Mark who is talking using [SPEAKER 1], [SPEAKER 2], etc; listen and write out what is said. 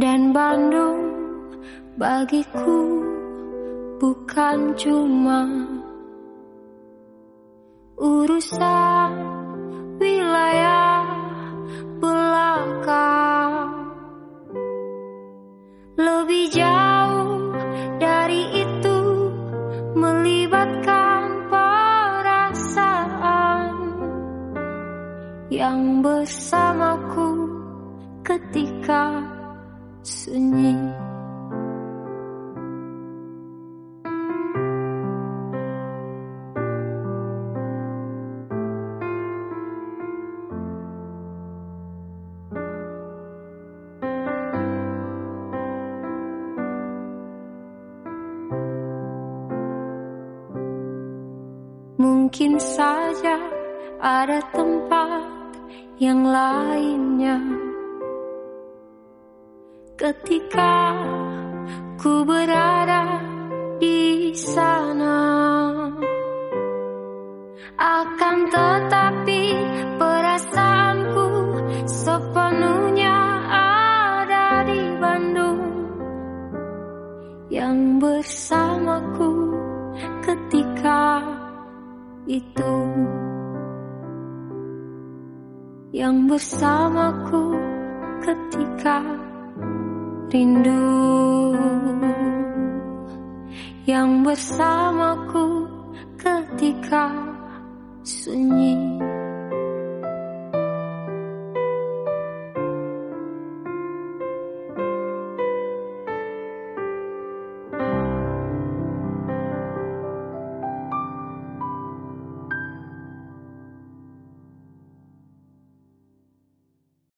[SPEAKER 1] Bandung bagiku bukan cuma urusan wilayah belakang. Lebih jauh dari itu melibatkan perasaan yang bersamaku ketika Mungkin saja ada tempat yang lainnya ketika ku berada di sana. Akan tetapi perasaanku sepenuhnya ada di Bandung yang bersamaku ketika itu yang bersamaku ketika rindu yang bersamaku ketika sunyi.